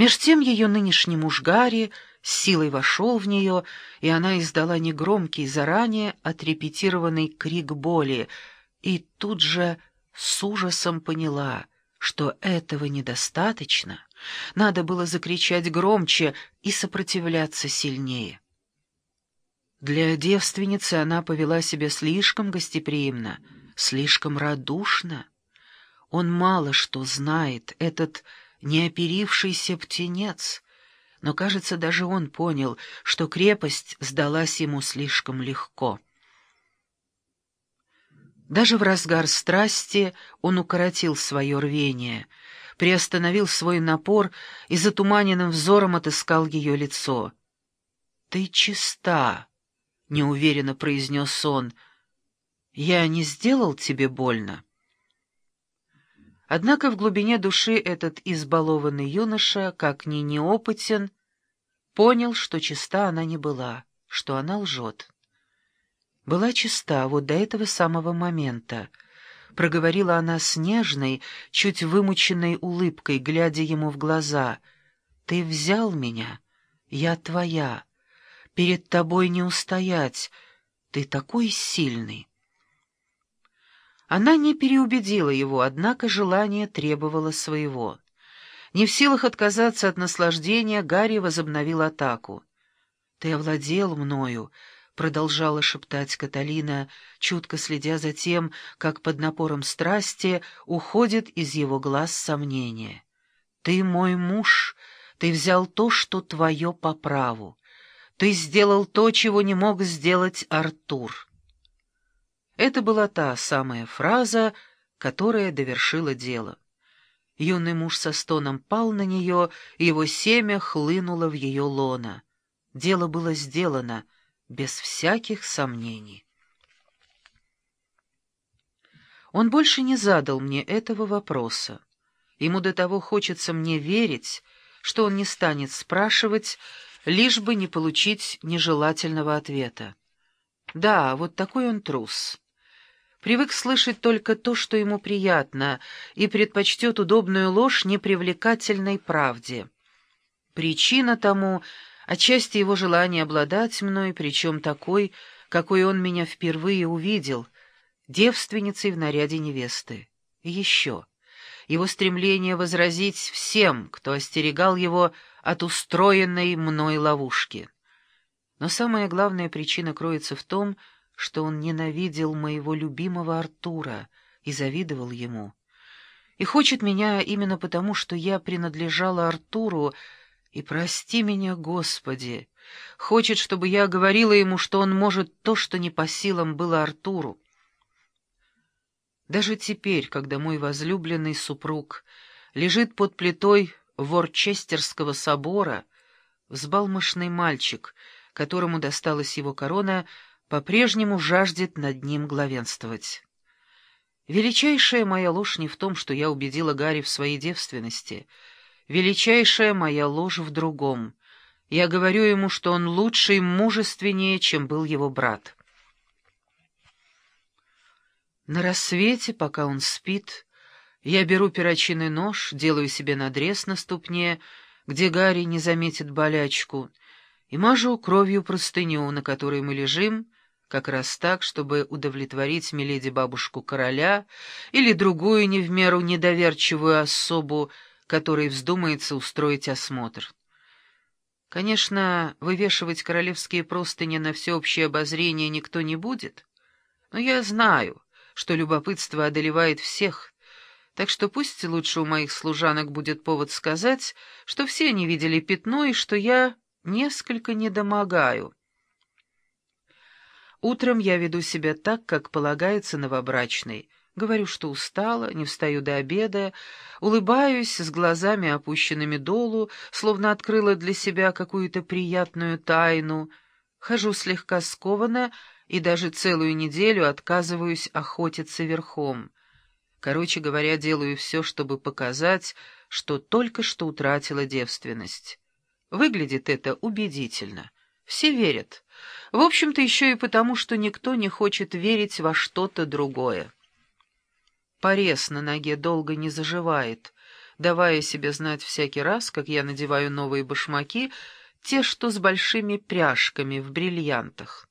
Меж тем ее нынешний муж Гарри с силой вошел в нее, и она издала негромкий, заранее отрепетированный крик боли, и тут же с ужасом поняла, что этого недостаточно, надо было закричать громче и сопротивляться сильнее. Для девственницы она повела себя слишком гостеприимно, слишком радушно. Он мало что знает, этот неоперившийся птенец, но, кажется, даже он понял, что крепость сдалась ему слишком легко. Даже в разгар страсти он укоротил свое рвение, приостановил свой напор и затуманенным взором отыскал ее лицо. «Ты чиста», — неуверенно произнес он, — «я не сделал тебе больно». Однако в глубине души этот избалованный юноша, как ни неопытен, понял, что чиста она не была, что она лжет. Была чиста вот до этого самого момента, проговорила она с нежной, чуть вымученной улыбкой, глядя ему в глаза. «Ты взял меня, я твоя, перед тобой не устоять, ты такой сильный». Она не переубедила его, однако желание требовало своего. Не в силах отказаться от наслаждения, Гарри возобновил атаку. «Ты овладел мною», — продолжала шептать Каталина, чутко следя за тем, как под напором страсти уходит из его глаз сомнение. «Ты мой муж, ты взял то, что твое по праву. Ты сделал то, чего не мог сделать Артур». Это была та самая фраза, которая довершила дело. Юный муж со стоном пал на нее, и его семя хлынуло в ее лона. Дело было сделано, без всяких сомнений. Он больше не задал мне этого вопроса. Ему до того хочется мне верить, что он не станет спрашивать, лишь бы не получить нежелательного ответа. Да, вот такой он трус привык слышать только то, что ему приятно, и предпочтет удобную ложь непривлекательной правде. Причина тому — отчасти его желание обладать мной, причем такой, какой он меня впервые увидел, девственницей в наряде невесты. И еще его стремление возразить всем, кто остерегал его от устроенной мной ловушки. Но самая главная причина кроется в том, что что он ненавидел моего любимого Артура и завидовал ему. И хочет меня именно потому, что я принадлежала Артуру, и прости меня, Господи, хочет, чтобы я говорила ему, что он может то, что не по силам было Артуру. Даже теперь, когда мой возлюбленный супруг лежит под плитой Ворчестерского собора, взбалмошный мальчик, которому досталась его корона, — по-прежнему жаждет над ним главенствовать. Величайшая моя ложь не в том, что я убедила Гарри в своей девственности. Величайшая моя ложь в другом. Я говорю ему, что он лучше и мужественнее, чем был его брат. На рассвете, пока он спит, я беру перочинный нож, делаю себе надрез на ступне, где Гарри не заметит болячку, и мажу кровью простыню, на которой мы лежим, как раз так, чтобы удовлетворить миледи-бабушку короля или другую не в меру недоверчивую особу, которой вздумается устроить осмотр. Конечно, вывешивать королевские простыни на всеобщее обозрение никто не будет, но я знаю, что любопытство одолевает всех, так что пусть лучше у моих служанок будет повод сказать, что все они видели пятно и что я несколько недомогаю. Утром я веду себя так, как полагается новобрачной. Говорю, что устала, не встаю до обеда, улыбаюсь с глазами опущенными долу, словно открыла для себя какую-то приятную тайну, хожу слегка скованно и даже целую неделю отказываюсь охотиться верхом. Короче говоря, делаю все, чтобы показать, что только что утратила девственность. Выглядит это убедительно. Все верят. В общем-то, еще и потому, что никто не хочет верить во что-то другое. Порез на ноге долго не заживает, давая себе знать всякий раз, как я надеваю новые башмаки, те, что с большими пряжками в бриллиантах.